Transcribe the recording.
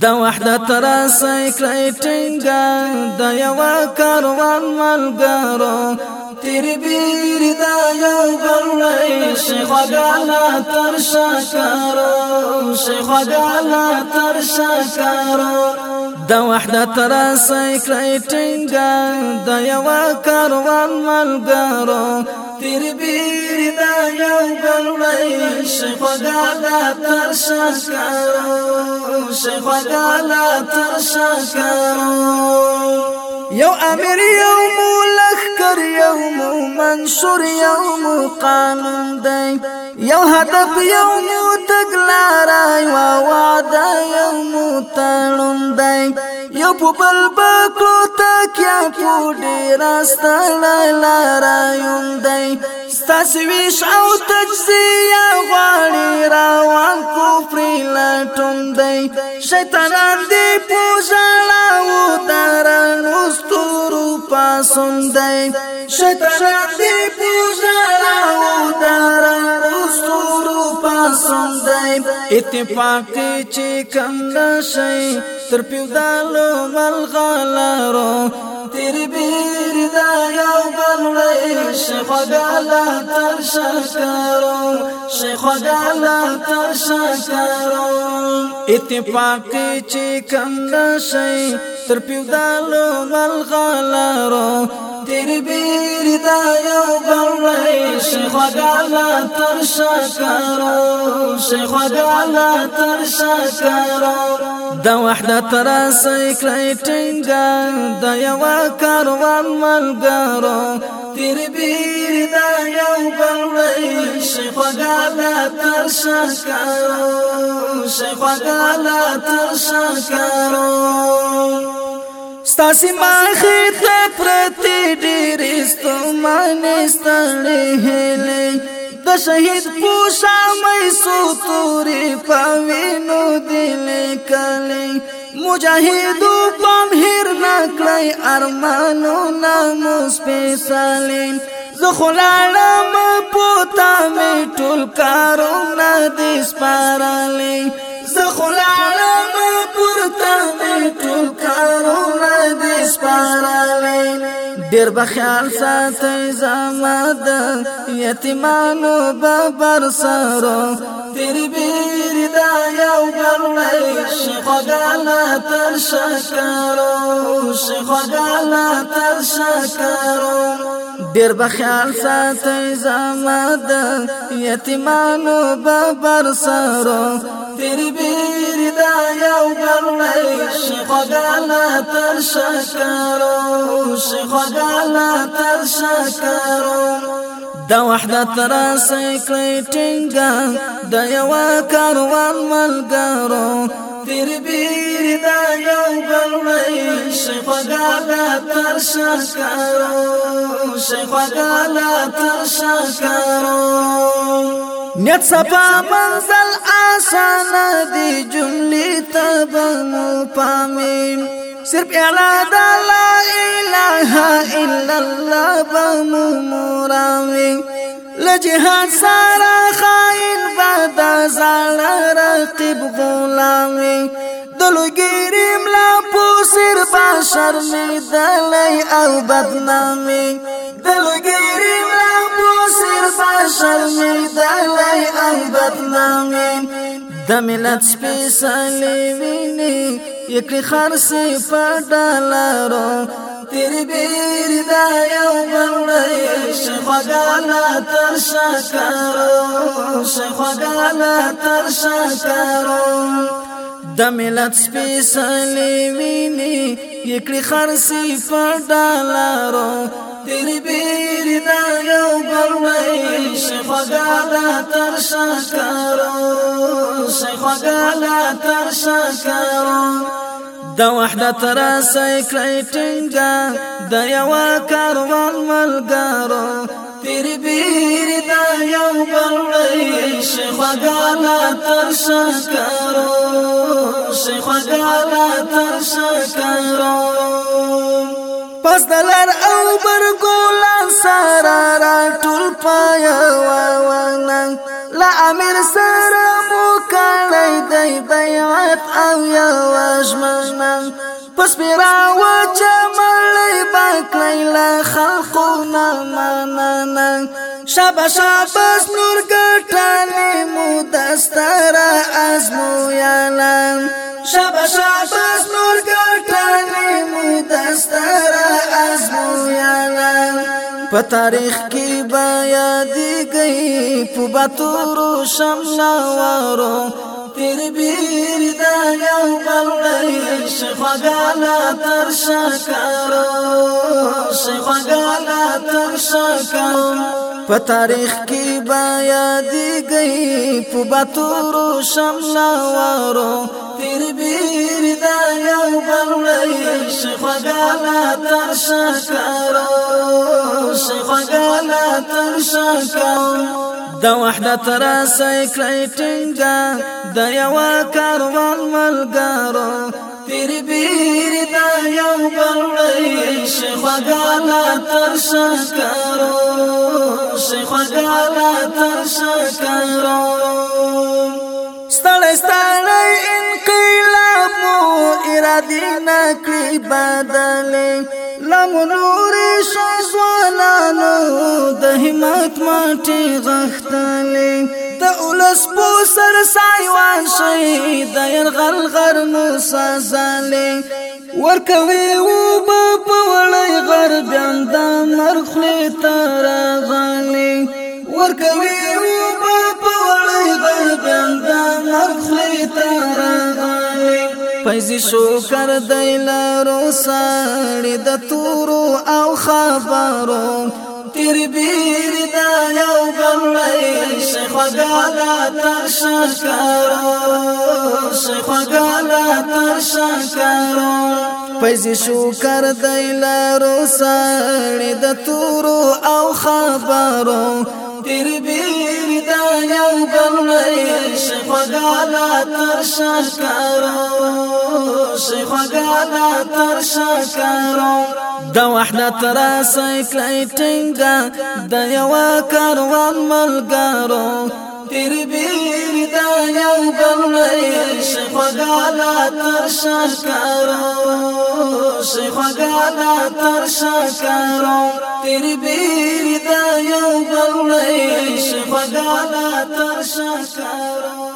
د وحدت را سایکلټینګا د یو کاروان ملګرو تیر بیر د یو بلای شیخ غالا تر شکرو شیخ غالا تر شکرو د وحدت را سایکلټینګا د یو کاروان ملګرو تیر بیر د یو بلای شیخ غالا تر شکرو شي خدا لا ترشا کرو یو امیر یو مولخ کر یو مو منشور یو مو قانون دی یو هدف یو مو تګلارای واوا په بل بکلو تکیا په ډیر استړل لارایون دی ستاسویش او تجزیه غواړي روان کفر لټوم دی شیطانان دی پوځاړه و ترنو ستورو پاسون دی شیطانان دی پوځاړه و ترنو ستورو پاسون دی اتفاق چې کم نشي تر پیودالو مل غلارو تیر بیر دا یو بلوی شیخ وگالا تر شکرو شیخ وگالا تر شکرو اتفاقی چی کم نشی تر پیودال مل غلارو تیر بیر دا یو بلای شیخ غالا تر شکرو شیخ غالا تر شکرو دا وحدت را سیکلای ټینګا دا یو کاروان ملګرو پیر پیر دا یو بل وای شیخ غالا تر شکارو شیخ غالا تر شکارو ستاسی ماخی تا پرتی ډیر استمانه ستړې هلې د شهید پوشا مې سو تورې پوینو دل کله مجاهدو پم هیر نکړی ارمانو ناموس په سالین زخلاړم پوتا مې ټول کارونه دې سپارلې زه خلاړم پورته مې ټول کارونه دې سپارلې ډېر بخیال ساتي زما د یتیمانو ببر سرو تیر بیر دا یو برلې شخداله تر شکرو شخداله تر شکرو ډیر بخیال ساتي زما د یتیمانو ببر سرو بربير دايا وقرني شخدانا ترشكرو شخدانا ترشكرو دا وحدت را سیکلی ټینګه د یو کاروان ملګرو تیر بیر دا یو بل وای شیخ غالا تر شکرو شیخ غالا تر شکرو نیت صفا منزل اسانه دی جملې ته به مو پامیم صرف اعلا د لا اله الا الله به مو مرامیم لجهان سارا خائن بد زړه رقیب غلامي دلګریم لا پوسر با شرمې دلای او بدنامي دلګریم لا پوسر با شرمې دلای او بدنامي د ملت سپیسلی ویني یک خرسي پډالارو تیر بیر دا یو بلړی شخواګالا تر شکرو شخواګالا تر شکرو د ملت سپیسلی ویني یکړي خرسي په ډالارو تیر بیر دا یو بلوي شفقا دا تر شکرو خوګاله تر شکرم د وحدت را سایکلټینګا د یو کاروان ملګرو تیر بیر د یو بل شخواګالا تر شکرو شخواګالا تر شکرو پس دلر او برګولان سارا پس پیرا و چمړې پکړې لا خلقو نه مننن شابه شابه نور ګټلې مو دستر ازمو یالم شابه شابه نور ګټلې مو دستر ازمو یالم په تاریخ کې بیا دی گئی په بتورو شمنا وارو پیر بیر دا یو بل دی شخواګالا تر شکارو شخواګالا تر شکارو په تاریخ کې بیا دی گئی په باتورو شملا وارو تیر بیر دا یو بلړی شخواګالا تر شکارو شخواګالا تر شکارو د وحدت را سایکلټینګا د یو کاروان ملګرو تیر بیر د یو بلړی شخغالا تر شکرو شخغالا تر شکرو ستړی ستړی انقلاب مو ارادي نکړي بدلې لم نور شزوانانو د همت ماټي غختلې د اولس پو سر سایوان شي د يرغل غر موسی زالې ورکوي و په وړي غر بند مرخلي تر غالي ورکوي و په وړي غر بند مرخلي تر غالي پېز شو کر دایلارو ساړې د تورو او خبرو تیر بیري شیخ خدالا ترشا کرو شیخ خدالا ترشا کرو پیزی شکر دی لارو ساڑی د تورو او خبرو تیر بیر دا یو بل نیش خدالا ترشا کرو شي خوانا تر شکرو د وحدت را سایکلای ټینګا د یو کاروان ملګرو تیر بیر دا یو بل شي خوانا تر شکرو شي خوانا تر شکرو تیر بیر دا یو بل شي خوانا تر شکرو